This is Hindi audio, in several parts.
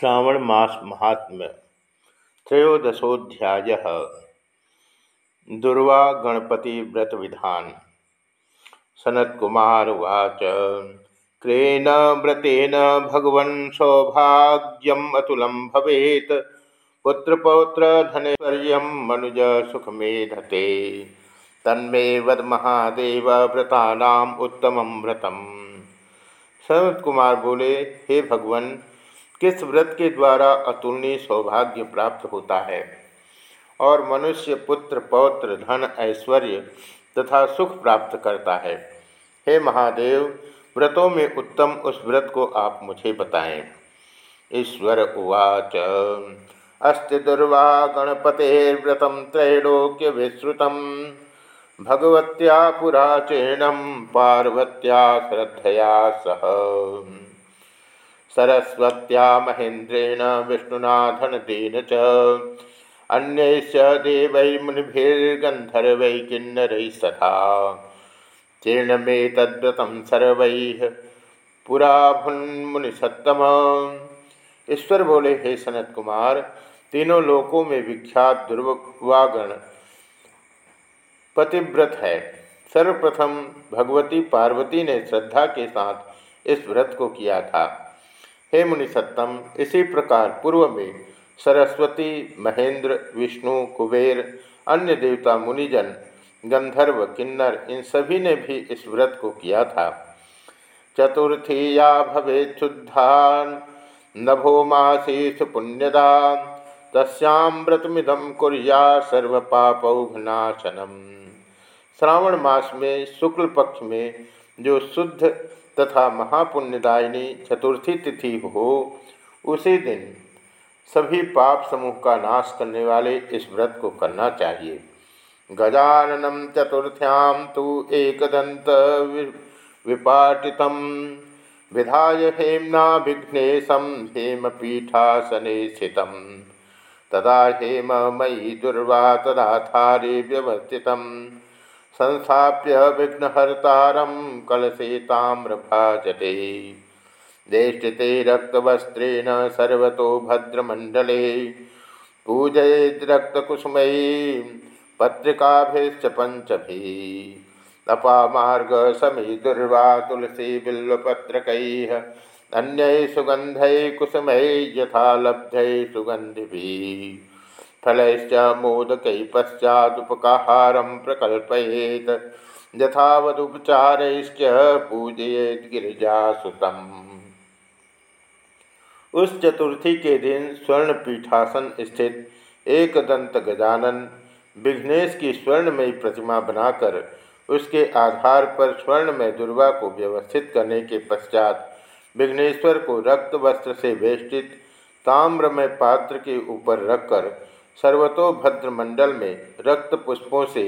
श्रावण मास महात्म्य त्रयोदशोध्याय दुर्वा गणपति व्रत विधान। सनत्कुमार उवाच क्रेन व्रतेन भगवन् सौभाग्यम अतुलम भवेत। पुत्रपौत्र धनेश्वर्य मनुज सुखमेधते। तन्मे वद महादेव व्रता उत्तम व्रतम। सनत कुमार बोले, हे भगवन किस व्रत के द्वारा अतुलनीय सौभाग्य प्राप्त होता है? और मनुष्य पुत्र, पौत्र, धन, ऐश्वर्य तथा सुख प्राप्त करता है। हे महादेव, व्रतों में उत्तम उस व्रत को आप मुझे बताएँ। ईश्वर उवाच। अस्ति दुर्वा गणपतेर्व्रत त्रैलोक्य विश्रुत भगवत्या पुराचेणम पार्वत्या श्रद्धया सह। सरस्वत्या महेन्द्रेण विष्णुना धनतेन च। अन्यैश्च देवै मुनिभिर्गन्धर्वै किन्नरैः सथा जीर्णमेतद्व्रतं सर्वैः पुरा भुन्मुनिसत्तम ईश्वर बोले, हे सनत कुमार तीनों लोकों में विख्यात दुर्वागण पतिव्रत है। सर्वप्रथम भगवती पार्वती ने श्रद्धा के साथ इस व्रत को किया था। हे मुनिसत्तम, इसी प्रकार पूर्व में सरस्वती, महेंद्र, विष्णु, कुबेर, अन्य देवता, मुनिजन, गंधर्व, किन्नर, इन सभी ने भी इस व्रत को किया था। चतुर्थी या भवे शुद्धान, नभो मासी सुपुण्यदा तस्याम व्रतमिदम कुरिया सर्व पापौघनाशनम श्रावण मास में शुक्ल पक्ष में जो शुद्ध तथा महापुण्यदायिनी चतुर्थी तिथि हो, उसी दिन सभी पाप समूह का नाश करने वाले इस व्रत को करना चाहिए। गजाननम चतुर्थ्याम तो एकदंत विपाटित विधाय हेमना विघ्नेशम हेमपीठासने स्थित तदा हेम मयि दुर्वा तदाधारे व्यवस्थित संस्थाप्य विघ्नहर्तारं कलशे ताम्रभाजते देष्टिते रक्तवस्त्रेण सर्वतो भद्रमण्डले पूजयेद्रक्तकुसुमैः पत्रिकाभिश्च पञ्चभिः। अपामार्गसमी दुर्वा तुलसी बिल्वपत्रकैः अन्यैः सुगन्धैः कुसुमैः यथा लब्धैः सुगन्धिभिः। फलैश्च मोदक पश्चादुपकाहारं प्रकल्पयेत। यथावदुपचारैश्च पूजयेत गिरिजासुतम्। उस चतुर्थी के दिन स्वर्ण पीठासन स्थित एक दंत गजानन विघ्नेश की स्वर्णमयी प्रतिमा बनाकर उसके आधार पर स्वर्ण में दुर्गा को व्यवस्थित करने के पश्चात विघ्नेश्वर को रक्त वस्त्र से वेष्टित ताम्रमय पात्र के ऊपर रखकर सर्वतोभद्र मंडल में रक्त पुष्पों से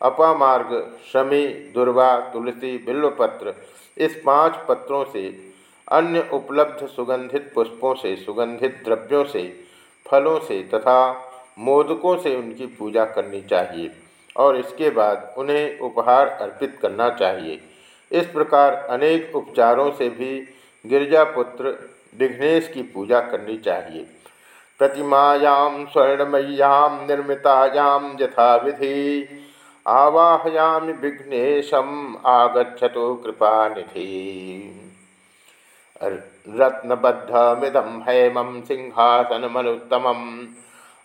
अपामार्ग, शमी, दुर्वा, तुलसी, बिल्वपत्र, इस पाँच पत्रों से, अन्य उपलब्ध सुगंधित पुष्पों से, सुगंधित द्रव्यों से, फलों से तथा मोदकों से उनकी पूजा करनी चाहिए और इसके बाद उन्हें उपहार अर्पित करना चाहिए। इस प्रकार अनेक उपचारों से भी गिरजापुत्र विघ्नेश की पूजा करनी चाहिए। प्रतिमायां, स्वर्णमय्यां, निर्मितायां यथा विधि आवाहयामि विघ्नेशम्, आगच्छतु कृपानिधि। रत्नबद्धमिदं हेमं सिंहासनमनुत्तमम्,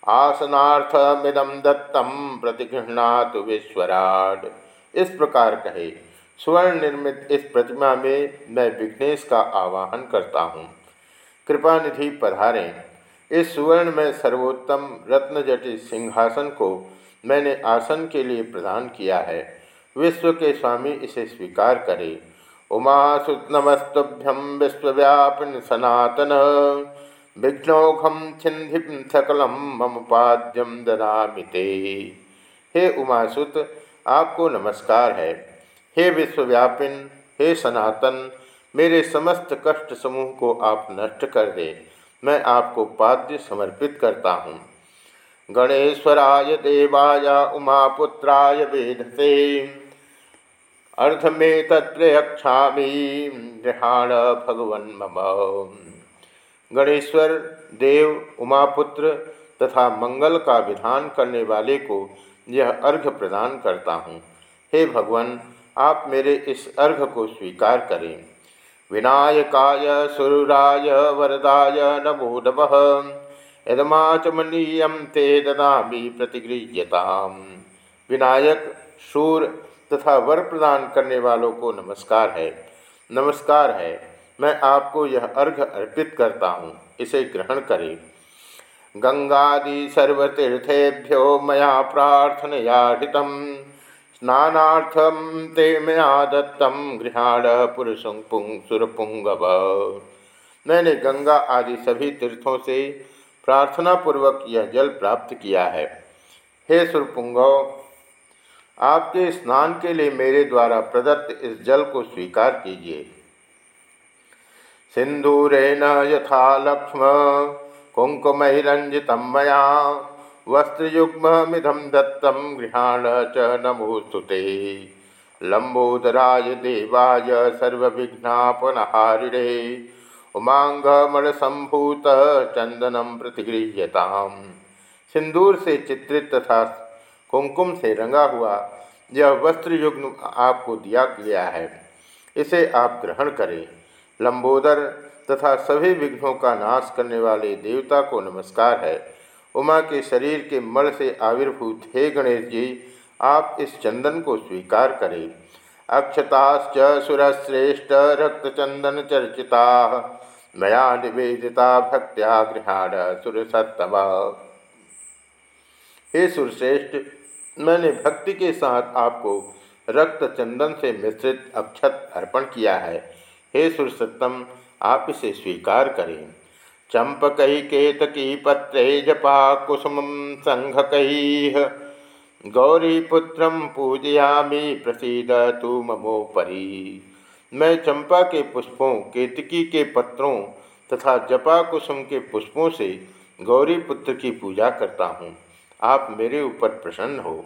आसनार्थमिदं दत्तं प्रतिगृहणातु विश्वराट इस प्रकार कहे स्वर्ण निर्मित इस प्रतिमा में मैं विघ्नेश का आवाहन करता हूँ। कृपानिधि पधारें। इस सुवर्ण में सर्वोत्तम रत्नजटित सिंहासन को मैंने आसन के लिए प्रदान किया है। विश्व के स्वामी इसे स्वीकार करे। उमा सुनमस्तुभ्यम विश्वव्यापिन सनातन। विघ्नौघम छिंधि सकलम मम पाद्यम ददामिते हे उमासुत, आपको नमस्कार है। हे विश्वव्यापिन, हे सनातन, मेरे समस्त कष्ट समूह को आप नष्ट कर दें। मैं आपको पाद्य समर्पित करता हूँ। गणेश्वराय देवाय उमापुत्राय वेदसे अर्थ में तत्प्रयक्षा गृहाण भगवन मम। गणेश्वर, देव, उमापुत्र तथा मंगल का विधान करने वाले को यह अर्घ प्रदान करता हूँ। हे भगवान, आप मेरे इस अर्घ को स्वीकार करें। विनायकाय सुराय वरदाय, नमो नम। यदमाचमनीयम ते ददा प्रतिगृह्यता विनायक शूर तथा वर प्रदान करने वालों को नमस्कार है। नमस्कार है। मैं आपको यह अर्घ अर्पित करता हूँ। इसे ग्रहण करें। गंगादि सर्वतीर्थेभ्यो मया प्रार्थनया स्नानार्थम ते मया दत्तम गृहाण पुरुषुंग मैंने गंगा आदि सभी तीर्थों से प्रार्थना पूर्वक यह जल प्राप्त किया है। हे सुरपुंगव आपके स्नान के लिए मेरे द्वारा प्रदत्त इस जल को स्वीकार कीजिए। सिंदूरेण यथा लक्ष्म कुंकुमरंजित मैं वस्त्रयुग्मिधम दत्तम गृहाण च नमोस्तुते लंबोदराय देवाय सर्वविघ्नापनहारिणे। उमांगमणसंभूत चंदनम प्रतिगृह्यता सिंदूर से चित्रित तथा कुमकुम से रंगा हुआ यह वस्त्र युग्म आपको दिया गया है। इसे आप ग्रहण करें। लंबोदर तथा सभी विघ्नों का नाश करने वाले देवता को नमस्कार है। उमा के शरीर के मल से आविर्भूत हे गणेश जी, आप इस चंदन को स्वीकार करें। अक्षताश्च सुरश्रेष्ठ रक्तचंदन चर्चिता, मया निवेदिता भक्त्या गृहाण सुरसत्तम। हे सुरश्रेष्ठ, मैंने भक्ति के साथ आपको रक्त चंदन से मिश्रित अक्षत अर्पण किया है। हे सुरसत्तम, आप इसे स्वीकार करें। चंपक केतकी पत्रे जपा कुसुम संघक गौरीपुत्र पूजयामी, प्रसिद तू ममोपरी। मैं चंपा के पुष्पों, केतकी के पत्रों तथा जपा कुसुम के पुष्पों से गौरी पुत्र की पूजा करता हूँ। आप मेरे ऊपर प्रसन्न हो।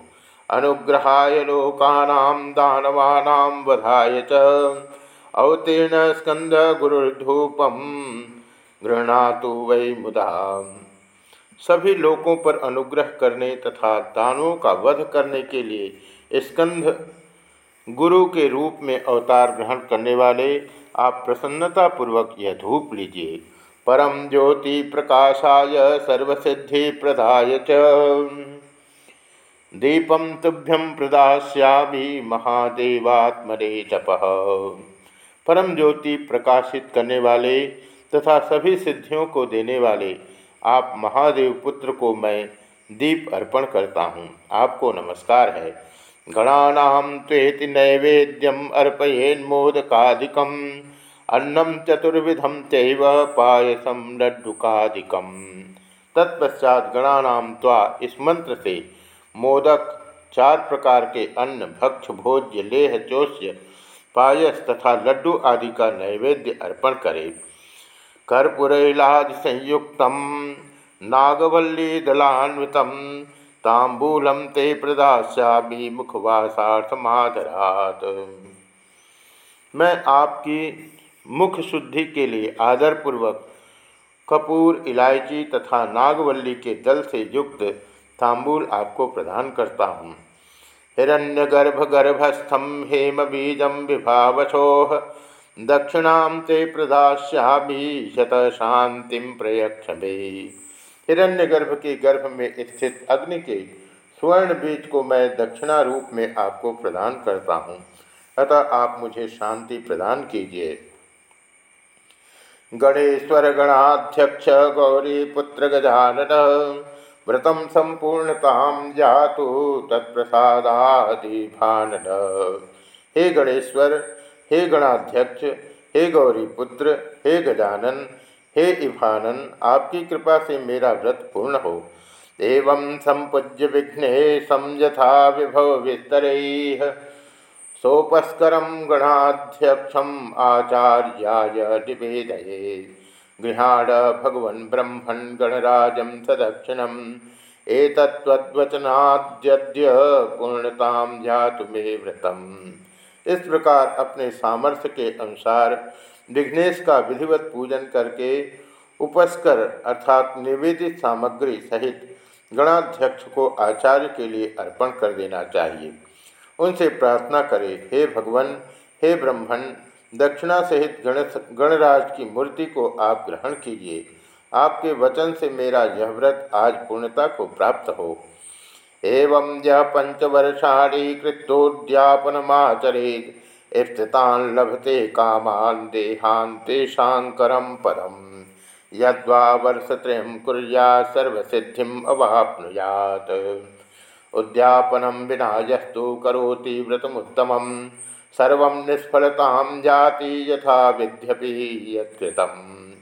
अनुग्रहाय लोकानां, दानवानां वधाय च। अवतीर्ण स्कंद गुरुधूपम गृहणातु वै मुदा। सभी लोकों पर अनुग्रह करने तथा दानों का वध करने के लिए स्कंध गुरु के रूप में अवतार ग्रहण करने वाले, आप प्रसन्नतापूर्वक यह धूप लीजिए। परम ज्योति प्रकाशाय सर्वसिद्धि प्रदाय च। दीपम तुभ्यम प्रदास्यामी महादेवात्मने जप। परम ज्योति प्रकाशित करने वाले तथा सभी सिद्धियों को देने वाले आप महादेव पुत्र को मैं दीप अर्पण करता हूँ। आपको नमस्कार है। गणानाम त्वेति नैवेद्यम अर्पयेन्मोदकादिकम अन्नम चतुर्विधम चैव पायसम लड्डुकादिकम तत्पश्चात गणानाम त्वा इस मंत्र से मोदक चार प्रकार के अन्न भक्ष भोज्य, लेह चोष्य पायस तथा लड्डू आदि का नैवेद्य अर्पण करे। कर्पूरैलाद संयुक्त नागवल्ली दलान्वित तांबूलम ते प्रदास्यामी मुखवासार्थमाधरात मैं आपकी मुख शुद्धि के लिए आदरपूर्वक कपूर, इलायची तथा नागवल्ली के दल से युक्त तांबूल आपको प्रदान करता हूँ। हिरण्य हिरण्यगर्भगर्भस्थम हेम बीजम विभावशोह दक्षिणा ते प्रदास्यामी शत शांति प्रयक्ष हिरण्यगर्भ के गर्भ में स्थित अग्नि के स्वर्ण बीज को मैं दक्षिणा रूप में आपको प्रदान करता हूँ। अतः आप मुझे शांति प्रदान कीजिए। गणेश्वर गणाध्यक्ष गौरी पुत्र गजानन, व्रतम संपूर्णता जातु तत्प्रसादादिभानन हे गणेश्वर हे गणाध्यक्ष, हे गौरीपुत्र हे गजानन, हे इभानन, आपकी कृपा से मेरा व्रत पूर्ण हो। एवं संपूज्य विघ्ने समझा विभव विस्तर। सोपस्कर गणाध्यक्षम आचार्याय निवेदये। गृहाण भगवन् ब्रह्मण गणराजं सदक्षिणम्। एतत्वचनाद्य पूर्णताम जातु मे व्रतम। इस प्रकार अपने सामर्थ्य के अनुसार विघ्नेश का विधिवत पूजन करके उपस्कर अर्थात निवेदित सामग्री सहित गणाध्यक्ष को आचार्य के लिए अर्पण कर देना चाहिए। उनसे प्रार्थना करें, हे भगवान, हे ब्रह्मण दक्षिणा सहित गण, गणराज की मूर्ति को आप ग्रहण कीजिए। आपके वचन से मेरा यह व्रत आज पूर्णता को प्राप्त हो। एवं यह पंचवर्षाणी कृत्योद्यापनमाचरेत स्थितान लभते कामान देहांतेशांकरम पदम यद्वा वर्षत्रयं कुर्या सर्वसिद्धिम अवाप्नुयात। उद्यापनम विना यस्तु करोति व्रतमुत्तमं सर्व निष्फलता जाति यथा विद्यपि यत्कृतम्।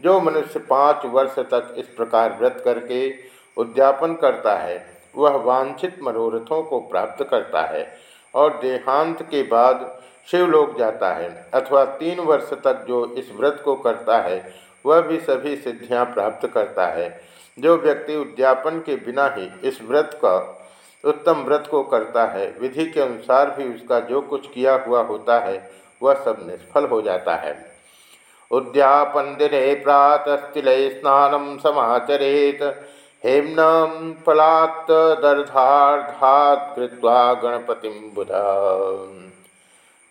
जो मनुष्य पाँच वर्ष तक इस प्रकार व्रत करके उद्यापन करता है वह वांछित मनोरथों को प्राप्त करता है और देहांत के बाद शिवलोक जाता है, अथवा तीन वर्ष तक जो इस व्रत को करता है, वह भी सभी सिद्धियाँ प्राप्त करता है। जो व्यक्ति उद्यापन के बिना ही इस व्रत का, उत्तम व्रत को करता है, विधि के अनुसार भी उसका जो कुछ किया हुआ होता है, वह सब निष्फल हो जाता है। उद्यापन दिने प्रातस्तिल स्नान समाचरेत हेम्न फलात् दर्धार्धात् कृत्वा गणपति बुध।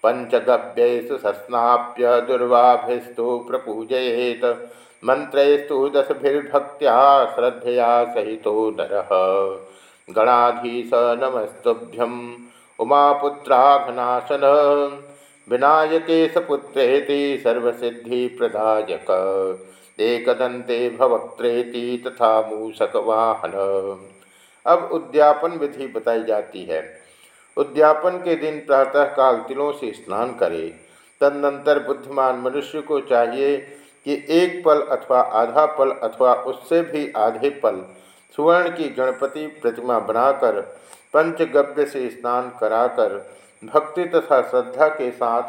पंचगव्यु सस्नाप्य दुर्वाभिस्तु प्रपूजयेत। मंत्रस्तु दशभिर्भक्त्या श्रद्धया सहितो नरः। गणाधीश नमस्तुभ्यम उमापुत्राघनाशन विनायके सपुत्रेति सर्वसिद्धि प्रदायक एकदंते भवक्त्रेति तथा मूषक वाहन। अब उद्यापन विधि बताई जाती है। उद्यापन के दिन प्रातःकाल तिलों से स्नान करे। तदनंतर बुद्धिमान मनुष्य को चाहिए कि एक पल अथवा आधा पल अथवा उससे भी आधे पल सुवर्ण की गणपति प्रतिमा बनाकर, पंचगव्य से स्नान कराकर, भक्ति तथा श्रद्धा के साथ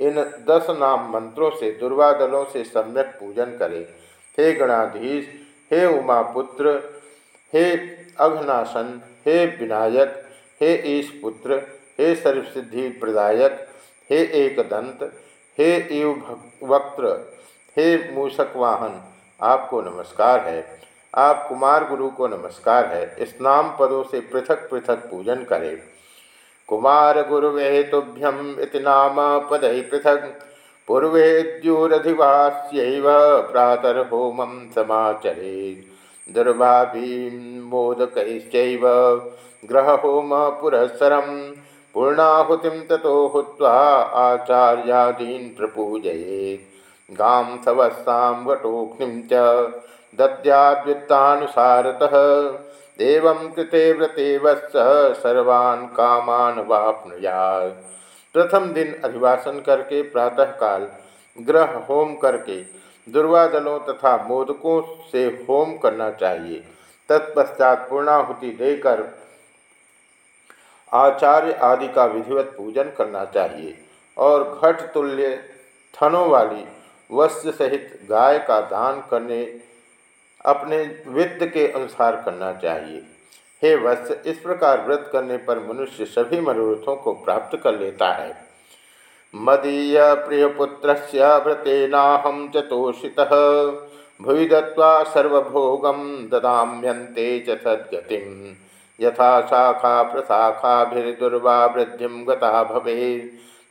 इन दस नाम मंत्रों से दुर्वादलों से सम्यक पूजन करे। हे गणाधीश, हे उमापुत्र, हे अघनाशन, हे विनायक, हे ईशपुत्र, हे सर्वसिद्धि प्रदायक, हे एकदंत, हे इव वक्त्र हे मूषक वाहन आपको नमस्कार है। आप कुमार गुरु को नमस्कार है। इस नाम पदों से पृथक पृथक पूजन करें। कुमार गुरुवे इति नाम पद पृथक। पूर्वेद्युरधिवास्यैव प्रातर्होमं समाचरे। दुर्भाभिमोदकैश्चैव ग्रहहोम पुरस्सरं पूर्णाहुतिं ततो हुत्वा आचार्यादीन् प्रपूजयेत्। गां सवस्सां वटोऽग्निं च दद्याद्वित्तानुसारतः एवं कृते व्रते वत्स सर्वान् कामान वापनुयात्। प्रथम दिन अभिवासन करके प्रातःकाल ग्रह होम करके दुर्वादलों तथा मोदकों से होम करना चाहिए। तत्पश्चात पूर्णाहुति देकर आचार्य आदि का विधिवत पूजन करना चाहिए और घट तुल्य थनों वाली वस्त्र सहित गाय का दान करने अपने वित्त के अनुसार करना चाहिए। हे वत्स, इस प्रकार व्रत करने पर मनुष्य सभी मनोरथों को प्राप्त कर लेता है। मदीय प्रियपुत्र व्रतेनाहम चतोषित भुवि दत्वा सर्वभोगम ददाम्यन्ते च सद्गति। यथा शाखा प्रशाखाभिर्दुर्वा वृद्धि गता भवे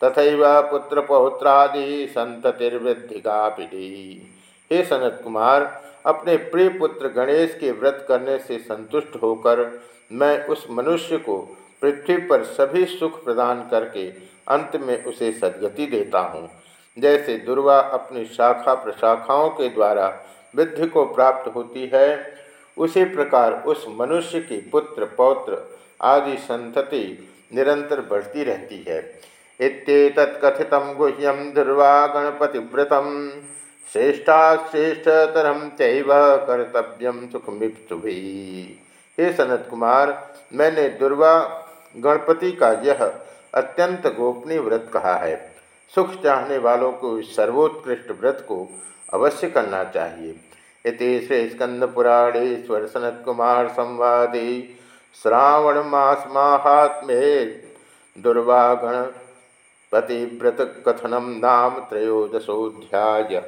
तथा पुत्रपौत्रादि संततिर्वृद्धिगा हे सनत कुमार अपने प्रिय पुत्र गणेश के व्रत करने से संतुष्ट होकर मैं उस मनुष्य को पृथ्वी पर सभी सुख प्रदान करके अंत में उसे सदगति देता हूँ। जैसे दुर्वा अपनी शाखा प्रशाखाओं के द्वारा वृद्धि को प्राप्त होती है, उसी प्रकार उस मनुष्य की पुत्र, पौत्र आदि संतति निरंतर बढ़ती रहती है। इतकथित गुह्यम दुर्वा गणपतिव्रतम। श्रेष्ठाश्रेष्ठतरम चैव कर्तव्यम सुखमिप्सुभी हे सनत कुमार, मैंने दुर्वा गणपति का यह अत्यंत गोपनीय व्रत कहा है। सुख चाहने वालों को इस सर्वोत्कृष्ट व्रत को अवश्य करना चाहिए। इति श्री स्कंदपुराणे स्वर सनत कुमार संवादे। श्रावण मास महात्मे दुर्वागण पतिव्रत कथनम नाम त्रयोदशोध्याय